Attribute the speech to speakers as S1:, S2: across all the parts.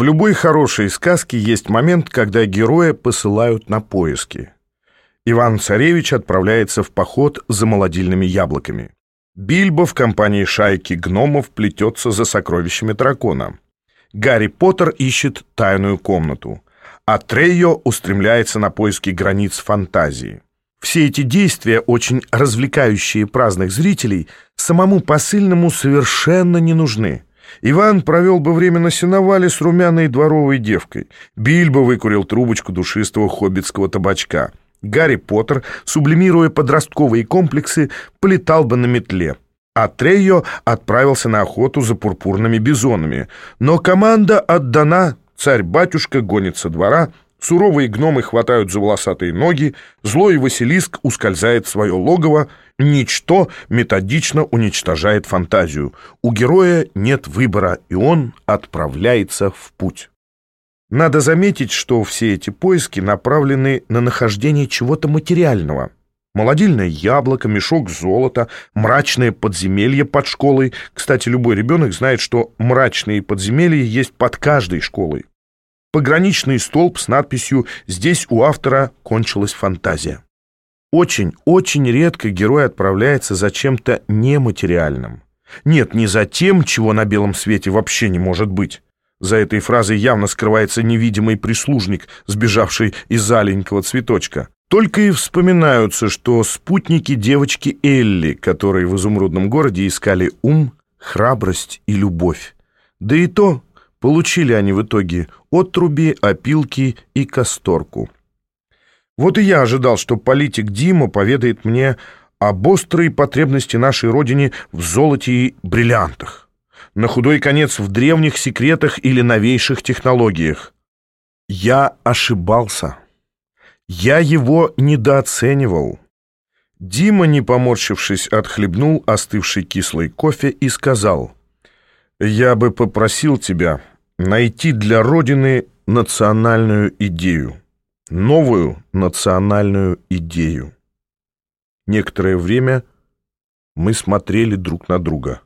S1: В любой хорошей сказке есть момент, когда героя посылают на поиски. Иван-царевич отправляется в поход за молодильными яблоками. Бильбо в компании шайки гномов плетется за сокровищами дракона. Гарри Поттер ищет тайную комнату, а Трейо устремляется на поиски границ фантазии. Все эти действия, очень развлекающие праздных зрителей, самому посыльному совершенно не нужны. Иван провел бы время на сеновале с румяной дворовой девкой. Бильбо выкурил трубочку душистого хоббитского табачка. Гарри Поттер, сублимируя подростковые комплексы, полетал бы на метле. А Трейо отправился на охоту за пурпурными бизонами. Но команда отдана, царь-батюшка гонит со двора, суровые гномы хватают за волосатые ноги, злой Василиск ускользает в свое логово, ничто методично уничтожает фантазию. У героя нет выбора, и он отправляется в путь. Надо заметить, что все эти поиски направлены на нахождение чего-то материального. Молодильное яблоко, мешок золота, мрачное подземелье под школой. Кстати, любой ребенок знает, что мрачные подземелья есть под каждой школой. Пограничный столб с надписью «Здесь у автора кончилась фантазия». Очень, очень редко герой отправляется за чем-то нематериальным. Нет, не за тем, чего на белом свете вообще не может быть. За этой фразой явно скрывается невидимый прислужник, сбежавший из аленького цветочка. Только и вспоминаются, что спутники девочки Элли, которые в изумрудном городе искали ум, храбрость и любовь. Да и то получили они в итоге отруби, опилки и касторку. Вот и я ожидал, что политик Дима поведает мне об острой потребности нашей Родине в золоте и бриллиантах на худой конец в древних секретах или новейших технологиях. Я ошибался. Я его недооценивал. Дима, не поморщившись, отхлебнул остывший кислый кофе и сказал, «Я бы попросил тебя найти для Родины национальную идею, новую национальную идею». Некоторое время мы смотрели друг на друга.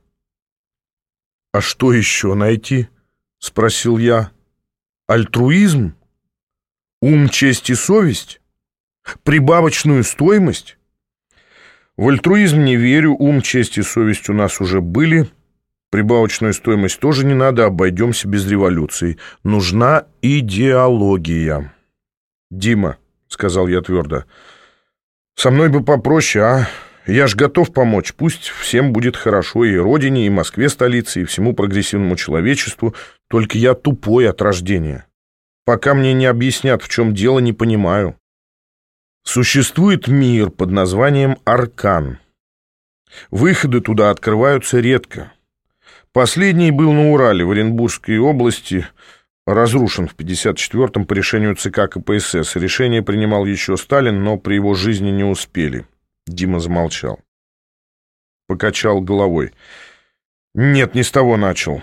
S1: «А что еще найти?» — спросил я. «Альтруизм? Ум, честь и совесть? Прибавочную стоимость?» «В альтруизм не верю, ум, честь и совесть у нас уже были. Прибавочную стоимость тоже не надо, обойдемся без революции. Нужна идеология». «Дима», — сказал я твердо, — «со мной бы попроще, а?» Я ж готов помочь. Пусть всем будет хорошо, и родине, и Москве столице, и всему прогрессивному человечеству. Только я тупой от рождения. Пока мне не объяснят, в чем дело, не понимаю. Существует мир под названием Аркан. Выходы туда открываются редко. Последний был на Урале, в Оренбургской области, разрушен в 54-м по решению ЦК КПСС. Решение принимал еще Сталин, но при его жизни не успели. Дима замолчал. Покачал головой. Нет, не с того начал.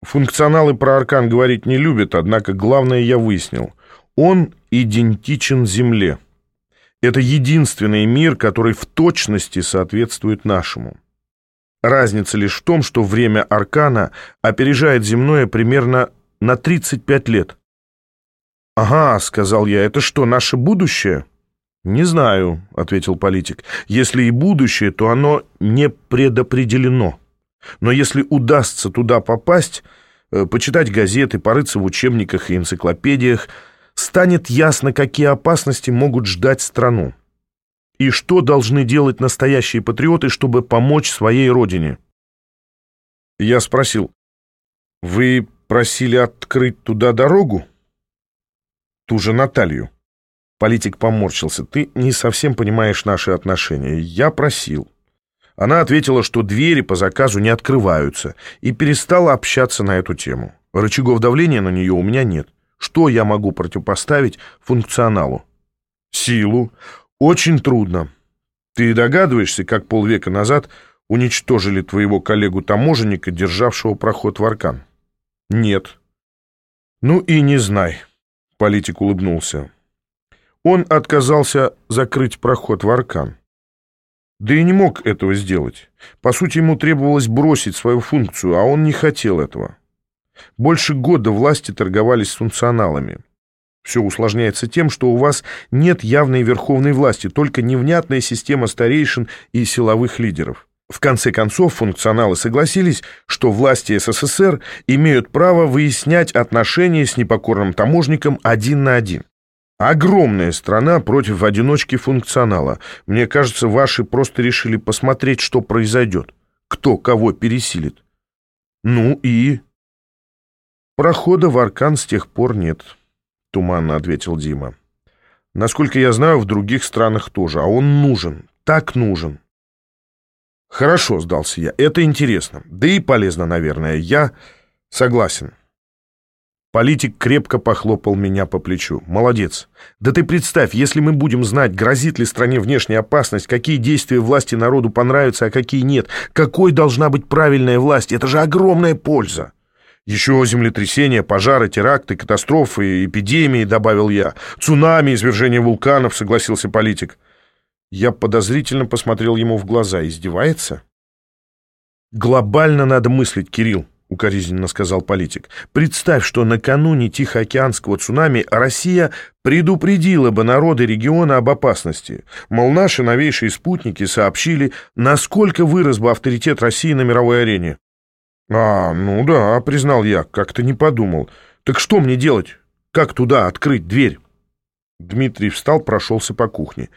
S1: Функционалы про Аркан говорить не любят, однако главное я выяснил. Он идентичен Земле. Это единственный мир, который в точности соответствует нашему. Разница лишь в том, что время Аркана опережает земное примерно на 35 лет. «Ага», — сказал я, — «это что, наше будущее?» «Не знаю», — ответил политик. «Если и будущее, то оно не предопределено. Но если удастся туда попасть, э, почитать газеты, порыться в учебниках и энциклопедиях, станет ясно, какие опасности могут ждать страну. И что должны делать настоящие патриоты, чтобы помочь своей родине?» Я спросил, «Вы просили открыть туда дорогу?» «Ту же Наталью». Политик поморщился. «Ты не совсем понимаешь наши отношения. Я просил». Она ответила, что двери по заказу не открываются, и перестала общаться на эту тему. Рычагов давления на нее у меня нет. Что я могу противопоставить функционалу? Силу. Очень трудно. Ты догадываешься, как полвека назад уничтожили твоего коллегу-таможенника, державшего проход в Аркан? Нет. Ну и не знай. Политик улыбнулся он отказался закрыть проход в Аркан. Да и не мог этого сделать. По сути, ему требовалось бросить свою функцию, а он не хотел этого. Больше года власти торговались с функционалами. Все усложняется тем, что у вас нет явной верховной власти, только невнятная система старейшин и силовых лидеров. В конце концов, функционалы согласились, что власти СССР имеют право выяснять отношения с непокорным таможником один на один. Огромная страна против одиночки функционала. Мне кажется, ваши просто решили посмотреть, что произойдет. Кто кого пересилит. Ну и... Прохода в Аркан с тех пор нет, туманно ответил Дима. Насколько я знаю, в других странах тоже. А он нужен. Так нужен. «Хорошо», — сдался я, — «это интересно. Да и полезно, наверное. Я согласен». Политик крепко похлопал меня по плечу. «Молодец. Да ты представь, если мы будем знать, грозит ли стране внешняя опасность, какие действия власти народу понравятся, а какие нет, какой должна быть правильная власть, это же огромная польза!» «Еще землетрясения, пожары, теракты, катастрофы, эпидемии», — добавил я. «Цунами, извержение вулканов», — согласился политик. Я подозрительно посмотрел ему в глаза. Издевается? «Глобально надо мыслить, Кирилл», — укоризненно сказал политик. «Представь, что накануне Тихоокеанского цунами Россия предупредила бы народы региона об опасности. Мол, наши новейшие спутники сообщили, насколько вырос бы авторитет России на мировой арене». «А, ну да», — признал я, как-то не подумал. «Так что мне делать? Как туда открыть дверь?» Дмитрий встал, прошелся по кухне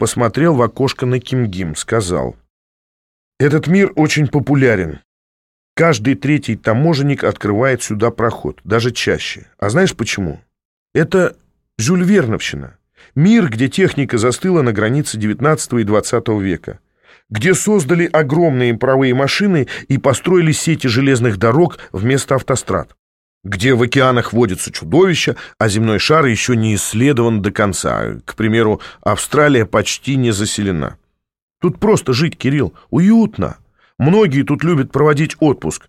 S1: посмотрел в окошко на Кимгим, сказал. «Этот мир очень популярен. Каждый третий таможенник открывает сюда проход, даже чаще. А знаешь почему? Это Жюль Верновщина. Мир, где техника застыла на границе XIX и XX века. Где создали огромные паровые машины и построили сети железных дорог вместо автострад где в океанах водятся чудовища, а земной шар еще не исследован до конца. К примеру, Австралия почти не заселена. Тут просто жить, Кирилл, уютно. Многие тут любят проводить отпуск.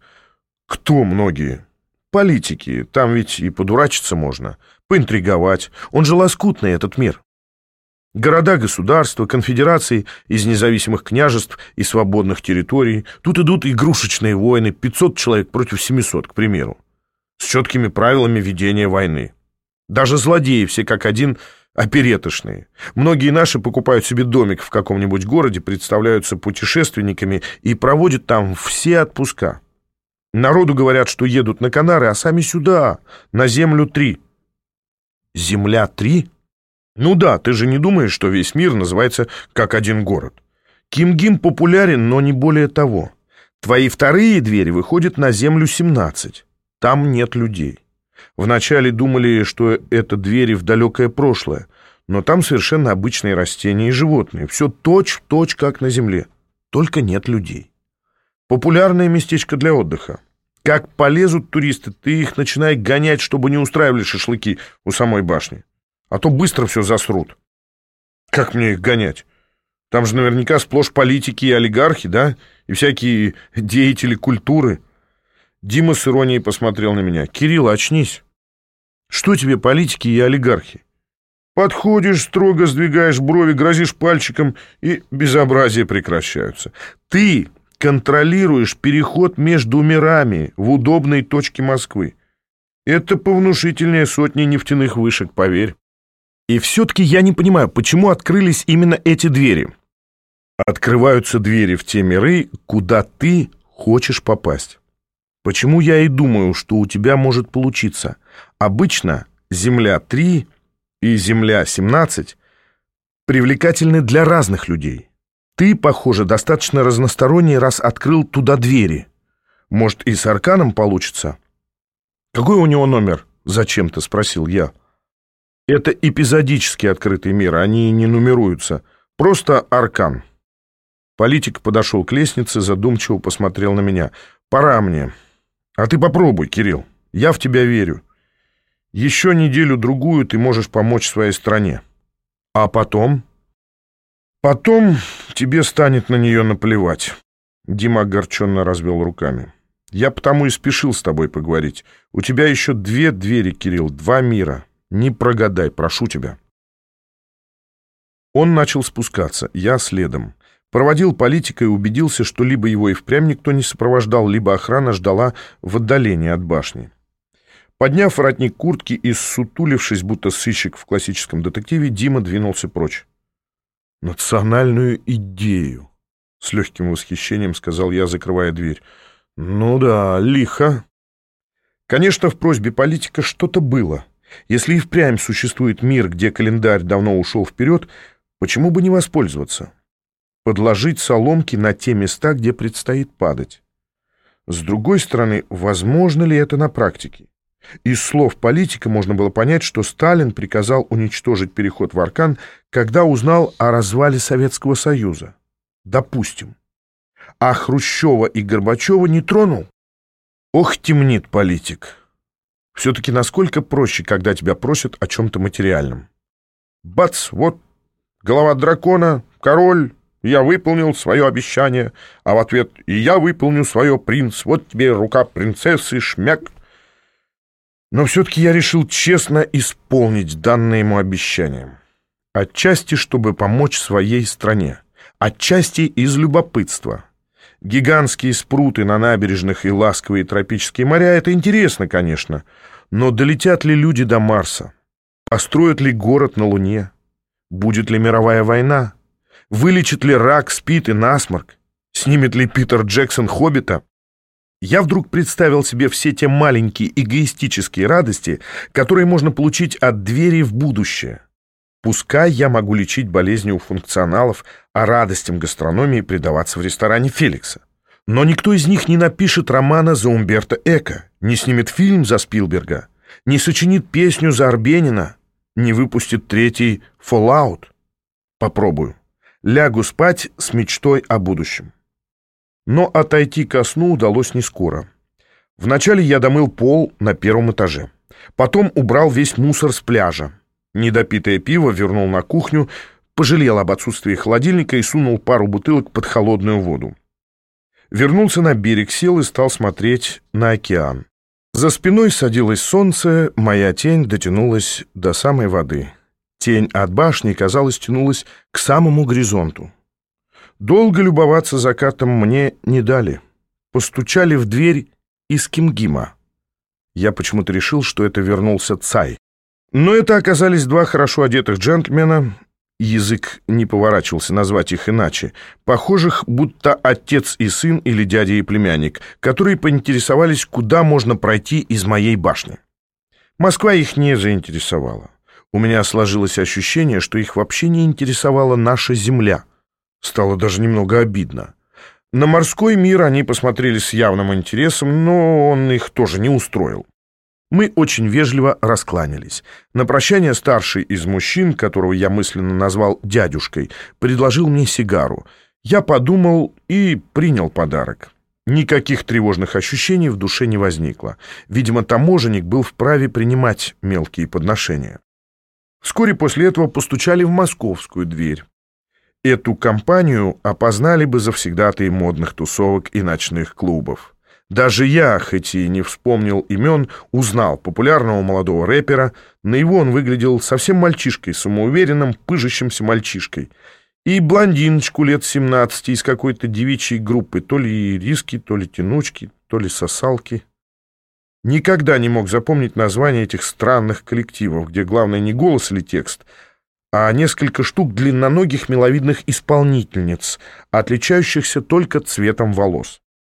S1: Кто многие? Политики. Там ведь и подурачиться можно, поинтриговать. Он же лоскутный, этот мир. Города, государства, конфедерации из независимых княжеств и свободных территорий. Тут идут игрушечные войны, 500 человек против 700, к примеру с четкими правилами ведения войны. Даже злодеи все как один опереточные. Многие наши покупают себе домик в каком-нибудь городе, представляются путешественниками и проводят там все отпуска. Народу говорят, что едут на Канары, а сами сюда, на Землю-3. Земля-3? Ну да, ты же не думаешь, что весь мир называется как один город. Кимгим популярен, но не более того. Твои вторые двери выходят на Землю-17. Там нет людей. Вначале думали, что это двери в далекое прошлое, но там совершенно обычные растения и животные. Все точь-в-точь, как на Земле. Только нет людей. Популярное местечко для отдыха. Как полезут туристы, ты их начинай гонять, чтобы не устраивали шашлыки у самой башни. А то быстро все засрут. Как мне их гонять? Там же наверняка сплошь политики и олигархи, да? И всякие деятели культуры – Дима с иронией посмотрел на меня. «Кирилл, очнись. Что тебе политики и олигархи? Подходишь, строго сдвигаешь брови, грозишь пальчиком, и безобразия прекращаются. Ты контролируешь переход между мирами в удобной точке Москвы. Это повнушительнее сотни нефтяных вышек, поверь. И все-таки я не понимаю, почему открылись именно эти двери. Открываются двери в те миры, куда ты хочешь попасть. Почему я и думаю, что у тебя может получиться? Обычно Земля-3 и Земля-17 привлекательны для разных людей. Ты, похоже, достаточно разносторонний, раз открыл туда двери. Может, и с Арканом получится? Какой у него номер? Зачем-то спросил я. Это эпизодически открытый мир, они не нумеруются. Просто Аркан. Политик подошел к лестнице, задумчиво посмотрел на меня. «Пора мне. А ты попробуй, Кирилл. Я в тебя верю. Еще неделю-другую ты можешь помочь своей стране. А потом? Потом тебе станет на нее наплевать. Дима огорченно развел руками. Я потому и спешил с тобой поговорить. У тебя еще две двери, Кирилл, два мира. Не прогадай, прошу тебя. Он начал спускаться, я следом. Проводил политика и убедился, что либо его и впрямь никто не сопровождал, либо охрана ждала в отдалении от башни. Подняв воротник куртки и сутулившись, будто сыщик в классическом детективе, Дима двинулся прочь. «Национальную идею», — с легким восхищением сказал я, закрывая дверь. «Ну да, лихо». Конечно, в просьбе политика что-то было. Если и впрямь существует мир, где календарь давно ушел вперед, почему бы не воспользоваться? Подложить соломки на те места, где предстоит падать. С другой стороны, возможно ли это на практике? Из слов политика можно было понять, что Сталин приказал уничтожить переход в Аркан, когда узнал о развале Советского Союза. Допустим. А Хрущева и Горбачева не тронул? Ох, темнит политик. Все-таки насколько проще, когда тебя просят о чем-то материальном. Бац, вот голова дракона, король, я выполнил свое обещание, а в ответ «И я выполню свое, принц, вот тебе рука принцессы, шмяк». Но все-таки я решил честно исполнить данное ему обещание. Отчасти, чтобы помочь своей стране. Отчасти из любопытства. Гигантские спруты на набережных и ласковые тропические моря — это интересно, конечно. Но долетят ли люди до Марса? Построят ли город на Луне? Будет ли мировая война? Вылечит ли рак, спит и насморк? Снимет ли Питер Джексон «Хоббита»? Я вдруг представил себе все те маленькие эгоистические радости, которые можно получить от двери в будущее. Пускай я могу лечить болезни у функционалов, а радостям гастрономии предаваться в ресторане Феликса. Но никто из них не напишет романа за Умберто Эко, не снимет фильм за Спилберга, не сочинит песню за Арбенина, не выпустит третий Fallout. Попробую. Лягу спать с мечтой о будущем. Но отойти ко сну удалось не скоро. Вначале я домыл пол на первом этаже. Потом убрал весь мусор с пляжа. Недопитое пиво вернул на кухню, пожалел об отсутствии холодильника и сунул пару бутылок под холодную воду. Вернулся на берег, сел и стал смотреть на океан. За спиной садилось солнце, моя тень дотянулась до самой воды. Тень от башни, казалось, тянулась к самому горизонту. Долго любоваться закатом мне не дали. Постучали в дверь из Кимгима. Я почему-то решил, что это вернулся Цай. Но это оказались два хорошо одетых джентльмена, язык не поворачивался назвать их иначе, похожих, будто отец и сын или дядя и племянник, которые поинтересовались, куда можно пройти из моей башни. Москва их не заинтересовала. У меня сложилось ощущение, что их вообще не интересовала наша земля — Стало даже немного обидно. На морской мир они посмотрели с явным интересом, но он их тоже не устроил. Мы очень вежливо раскланялись. На прощание старший из мужчин, которого я мысленно назвал дядюшкой, предложил мне сигару. Я подумал и принял подарок. Никаких тревожных ощущений в душе не возникло. Видимо, таможенник был вправе принимать мелкие подношения. Вскоре после этого постучали в московскую дверь. Эту компанию опознали бы завсегдатые модных тусовок и ночных клубов. Даже я, хоть и не вспомнил имен, узнал популярного молодого рэпера. На его он выглядел совсем мальчишкой, самоуверенным, пыжащимся мальчишкой. И блондиночку лет 17 из какой-то девичьей группы, то ли риски, то ли тянучки, то ли сосалки. Никогда не мог запомнить название этих странных коллективов, где главное не голос или текст — а несколько штук длинноногих миловидных исполнительниц, отличающихся только цветом волос.